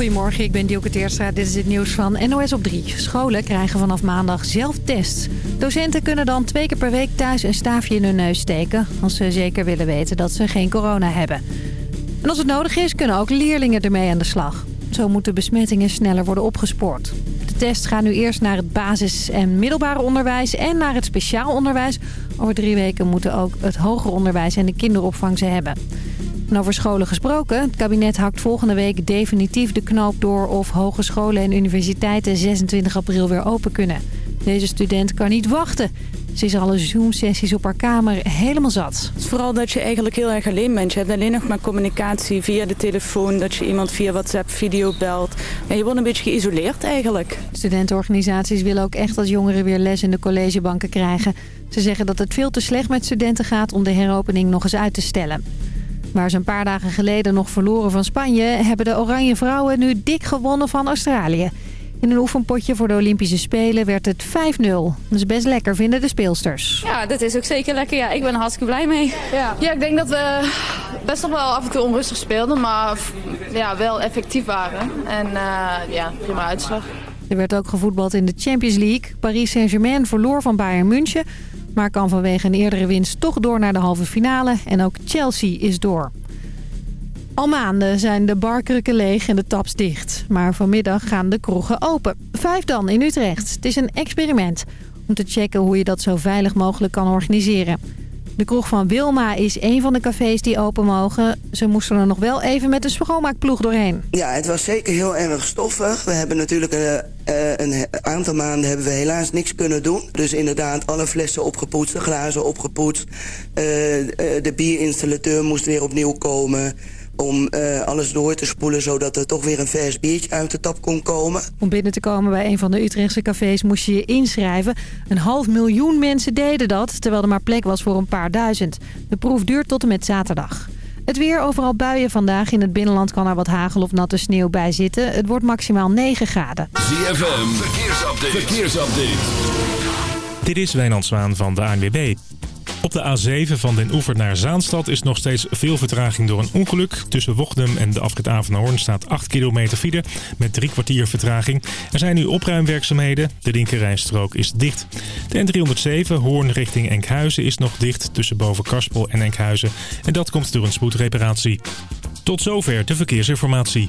Goedemorgen, ik ben Dielke Teerstra. Dit is het nieuws van NOS op 3. Scholen krijgen vanaf maandag zelf tests. Docenten kunnen dan twee keer per week thuis een staafje in hun neus steken... als ze zeker willen weten dat ze geen corona hebben. En als het nodig is, kunnen ook leerlingen ermee aan de slag. Zo moeten besmettingen sneller worden opgespoord. De tests gaan nu eerst naar het basis- en middelbare onderwijs en naar het speciaal onderwijs. Over drie weken moeten ook het hoger onderwijs en de kinderopvang ze hebben. En over scholen gesproken, het kabinet hakt volgende week definitief de knoop door... of hogescholen en universiteiten 26 april weer open kunnen. Deze student kan niet wachten. Ze is alle Zoom-sessies op haar kamer helemaal zat. Vooral dat je eigenlijk heel erg alleen bent. Je hebt alleen nog maar communicatie via de telefoon, dat je iemand via WhatsApp video belt. En je wordt een beetje geïsoleerd eigenlijk. Studentenorganisaties willen ook echt dat jongeren weer les in de collegebanken krijgen. Ze zeggen dat het veel te slecht met studenten gaat om de heropening nog eens uit te stellen. Waar ze een paar dagen geleden nog verloren van Spanje... hebben de Oranje Vrouwen nu dik gewonnen van Australië. In een oefenpotje voor de Olympische Spelen werd het 5-0. Dat is best lekker, vinden de speelsters. Ja, dat is ook zeker lekker. Ja, ik ben er hartstikke blij mee. Ja, ja ik denk dat we best nog wel af en toe onrustig speelden... maar ja, wel effectief waren. En uh, ja, prima uitslag. Er werd ook gevoetbald in de Champions League. Paris Saint-Germain verloor van Bayern München maar kan vanwege een eerdere winst toch door naar de halve finale. En ook Chelsea is door. Al maanden zijn de barkrukken leeg en de taps dicht. Maar vanmiddag gaan de kroegen open. Vijf dan in Utrecht. Het is een experiment om te checken hoe je dat zo veilig mogelijk kan organiseren. De kroeg van Wilma is een van de cafés die open mogen. Ze moesten er nog wel even met de schoonmaakploeg doorheen. Ja, het was zeker heel erg stoffig. We hebben natuurlijk uh, een aantal maanden hebben we helaas niks kunnen doen. Dus inderdaad alle flessen opgepoetst, de glazen opgepoetst. Uh, de bierinstallateur moest weer opnieuw komen om uh, alles door te spoelen... zodat er toch weer een vers biertje uit de tap kon komen. Om binnen te komen bij een van de Utrechtse cafés moest je je inschrijven. Een half miljoen mensen deden dat, terwijl er maar plek was voor een paar duizend. De proef duurt tot en met zaterdag. Het weer, overal buien vandaag. In het binnenland kan er wat hagel of natte sneeuw bij zitten. Het wordt maximaal 9 graden. ZFM, verkeersupdate. verkeersupdate. Dit is Wijnand Zwaan van de ANWB. Op de A7 van Den Oever naar Zaanstad is nog steeds veel vertraging door een ongeluk. Tussen Wochtem en de afrit Avenhoorn staat 8 kilometer file met drie kwartier vertraging. Er zijn nu opruimwerkzaamheden. De linkerrijstrook is dicht. De N307 Hoorn richting Enkhuizen is nog dicht tussen boven Karspel en Enkhuizen. En dat komt door een spoedreparatie. Tot zover de verkeersinformatie.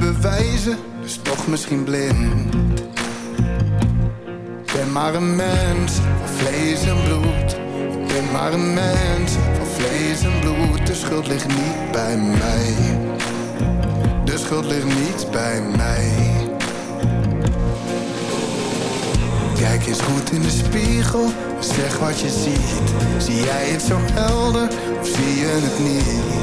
Niks bewijzen, dus toch misschien blind. Ik ben maar een mens van vlees en bloed. Ik ben maar een mens van vlees en bloed. De schuld ligt niet bij mij. De schuld ligt niet bij mij. Kijk eens goed in de spiegel, zeg wat je ziet. Zie jij het zo helder of zie je het niet?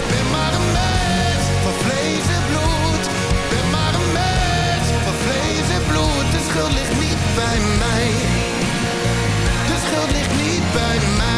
Ik ben maar een mens van vlees en bloed. Ik ben maar een mens van vlees en bloed. De schuld ligt niet bij mij. De schuld ligt niet bij mij.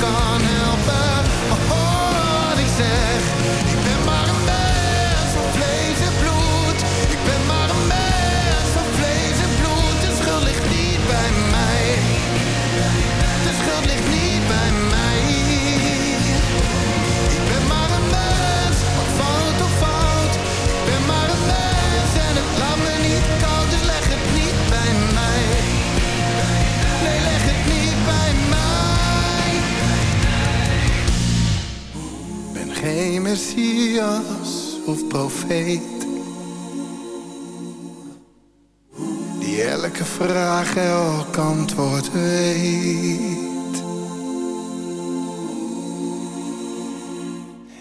Dat Die elke vraag elk antwoord weet.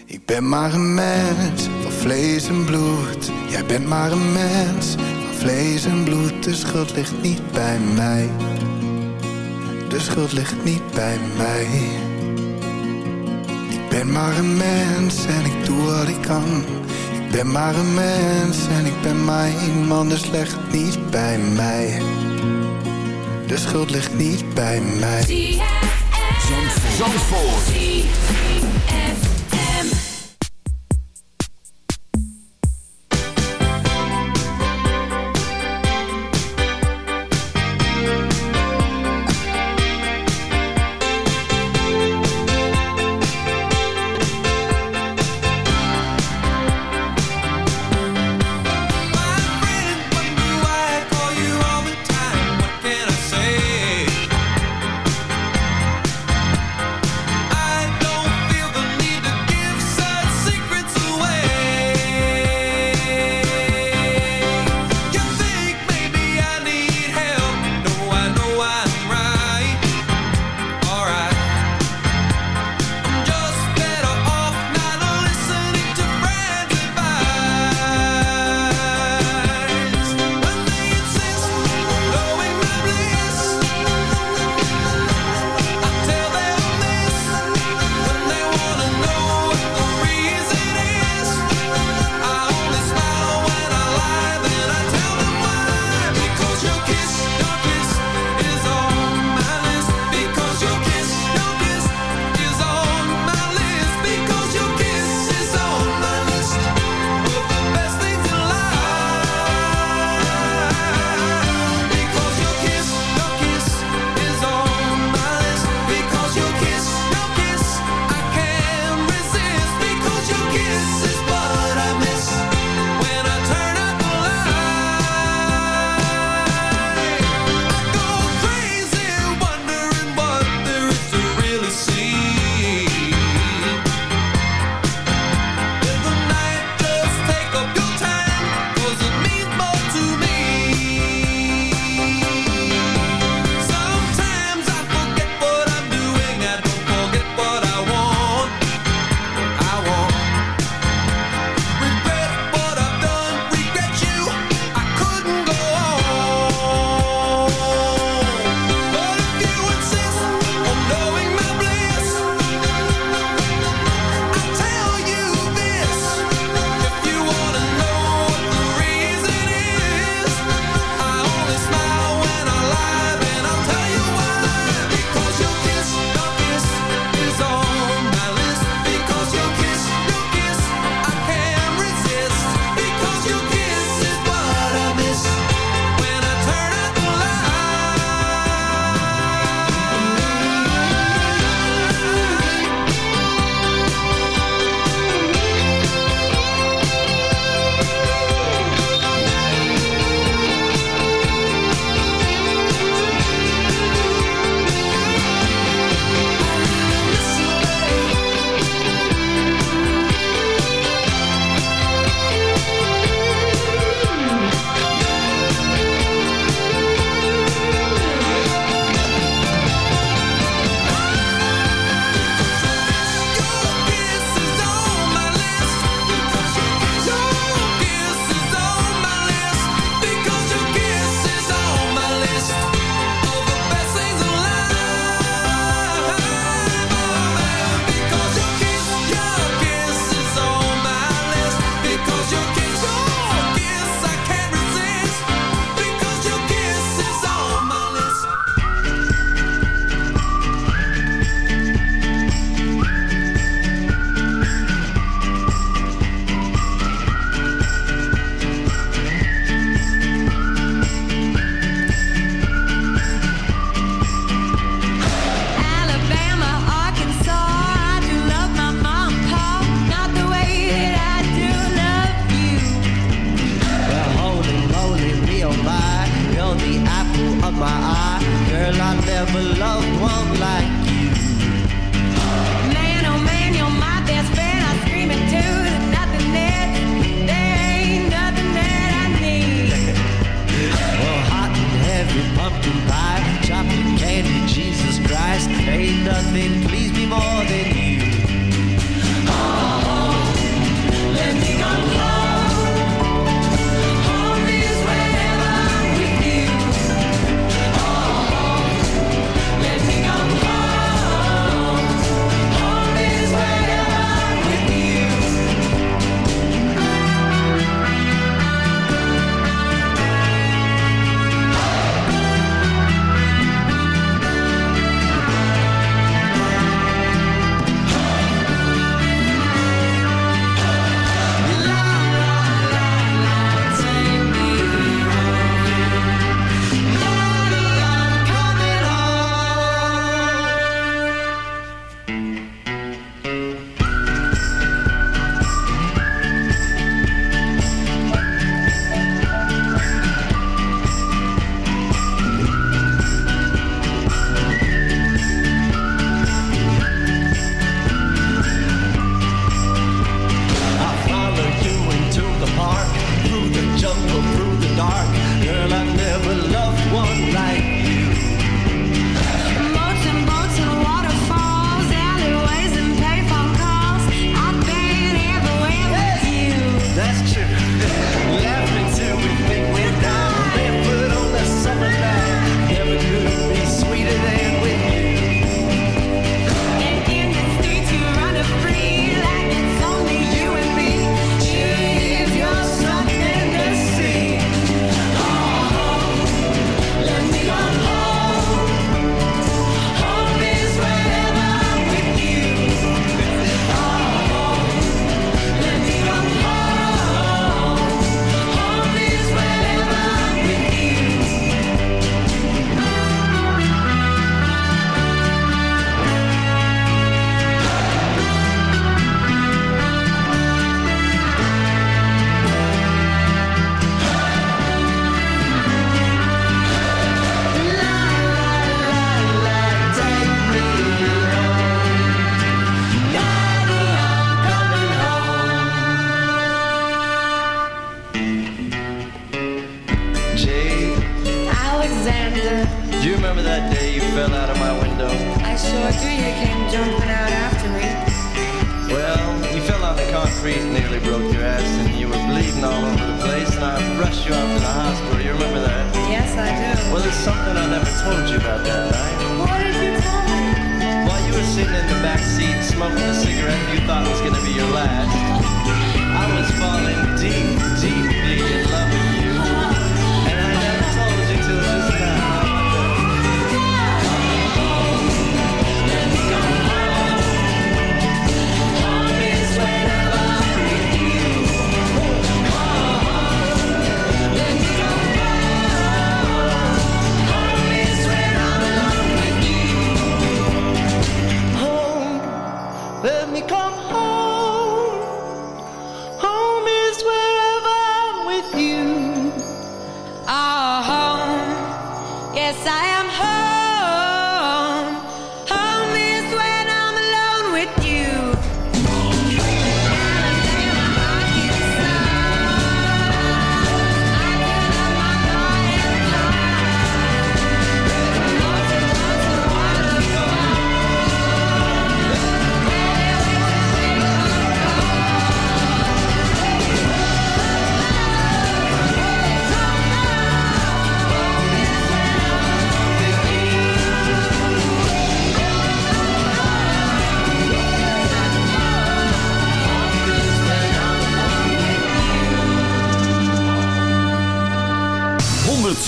Ik ben maar een mens van vlees en bloed. Jij bent maar een mens van vlees en bloed. De schuld ligt niet bij mij. De schuld ligt niet bij mij. Ik ben maar een mens en ik doe wat ik kan. Ik ben maar een mens en ik ben maar iemand. Dus leg het niet bij mij. De schuld ligt niet bij mij. Zandvoort.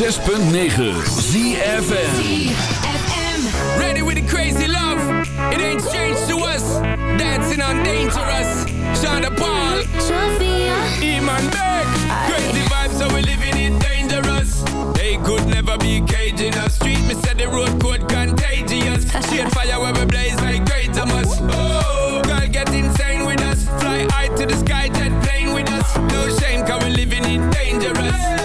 106.9 ZFM Ready with the crazy love? It ain't strange to us. Dancing on dangerous. Paul Iman Beck. Crazy vibes so we living dangerous. They could never be caging us me said the road contagious. Fire where we blaze like great Oh, girl get insane with us. Fly high to the sky jet plane with us. No shame cause we living dangerous.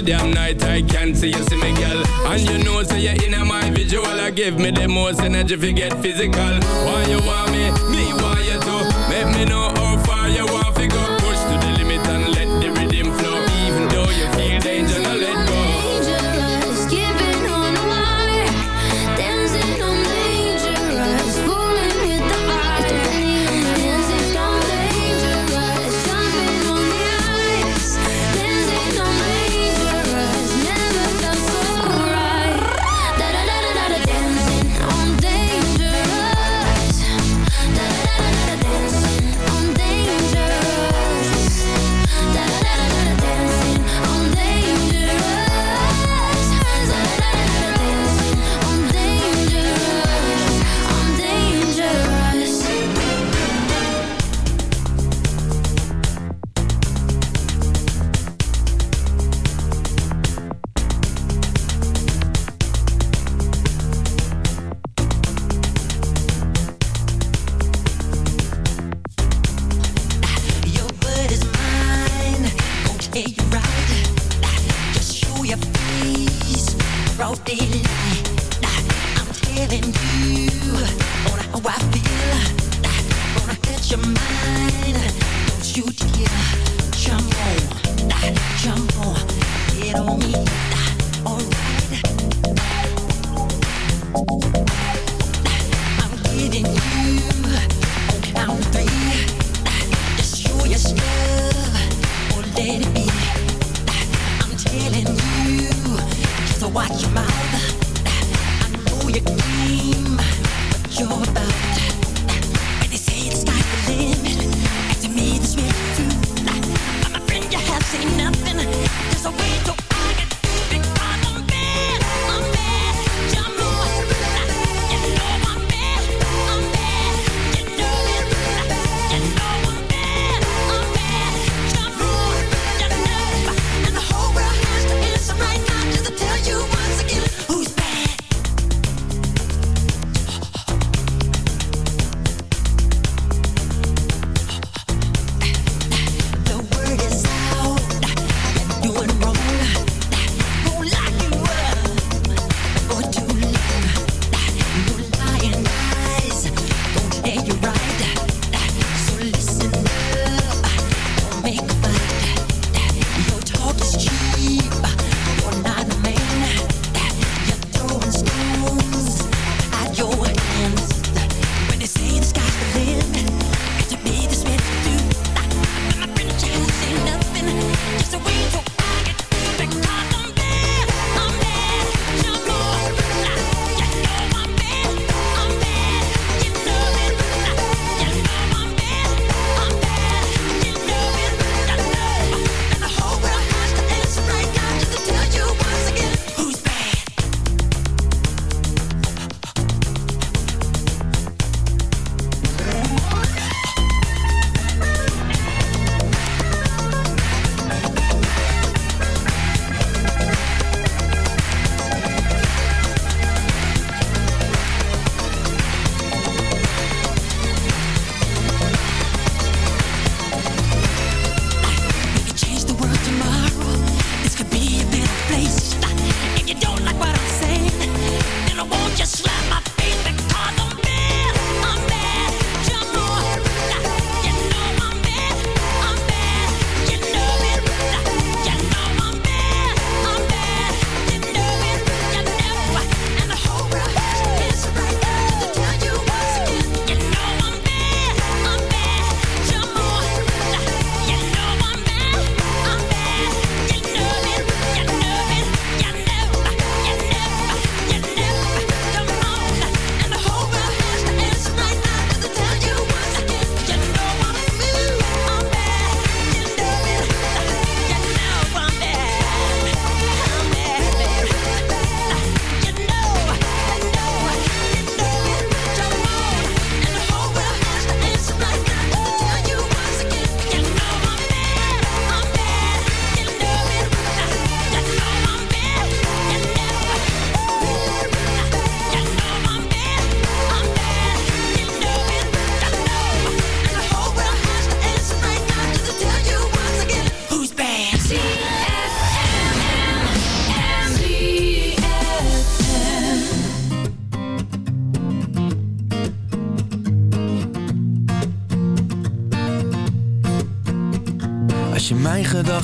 all damn night. I can't see you, see me, girl. And you know, say so you're in my visual. I give me the most energy if you get physical. Why you want me? Me want you too. Make me know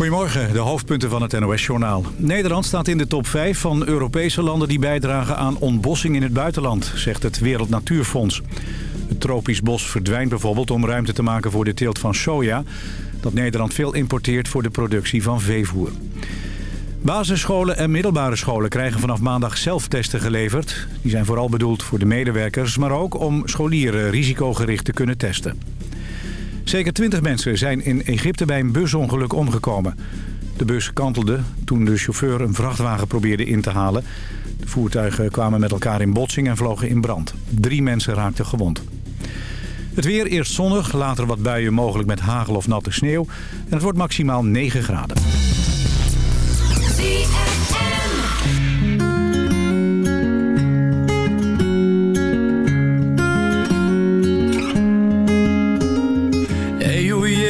Goedemorgen, de hoofdpunten van het NOS-journaal. Nederland staat in de top 5 van Europese landen die bijdragen aan ontbossing in het buitenland, zegt het Wereld Natuurfonds. Het tropisch bos verdwijnt bijvoorbeeld om ruimte te maken voor de teelt van soja... dat Nederland veel importeert voor de productie van veevoer. Basisscholen en middelbare scholen krijgen vanaf maandag zelftesten geleverd. Die zijn vooral bedoeld voor de medewerkers, maar ook om scholieren risicogericht te kunnen testen. Zeker 20 mensen zijn in Egypte bij een busongeluk omgekomen. De bus kantelde toen de chauffeur een vrachtwagen probeerde in te halen. De voertuigen kwamen met elkaar in botsing en vlogen in brand. Drie mensen raakten gewond. Het weer eerst zonnig, later wat buien mogelijk met hagel of natte sneeuw. En het wordt maximaal 9 graden.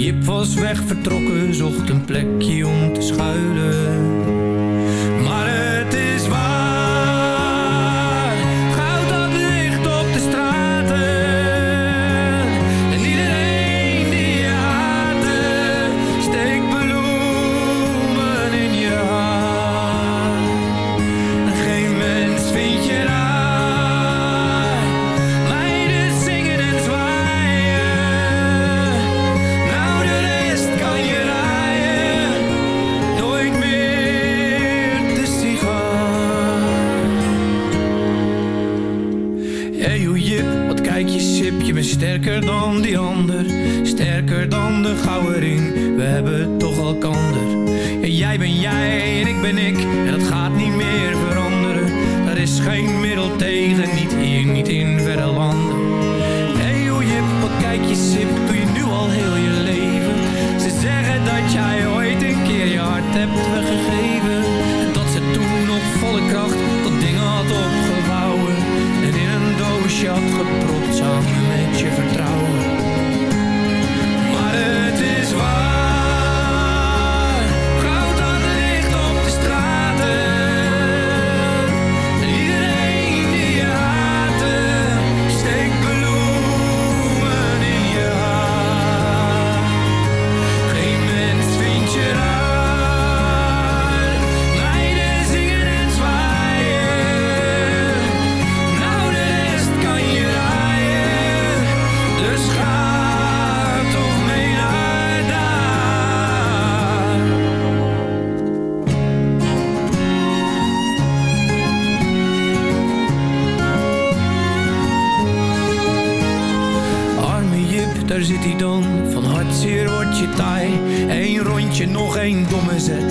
De Jip was weg vertrokken, zocht een plekje om te schuilen. Sterker dan die ander. Sterker dan de gouden we hebben toch elkander. Ja, jij ben jij en ik ben ik, en dat gaat niet meer veranderen. Er is geen middel tegen, niet hier, niet in Rondje, nog één domme zet,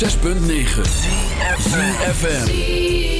106.9 FM.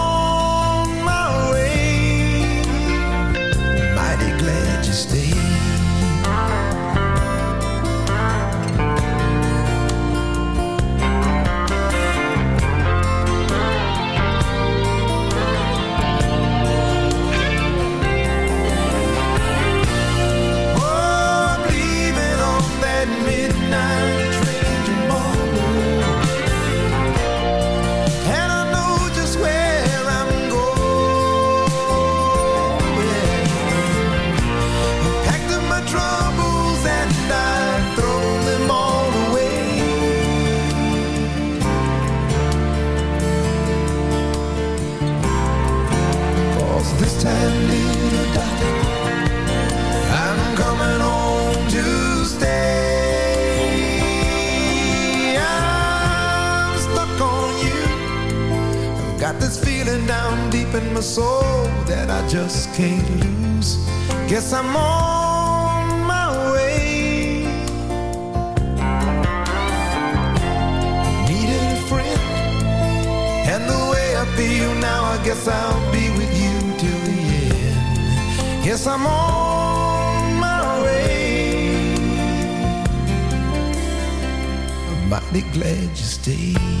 stay.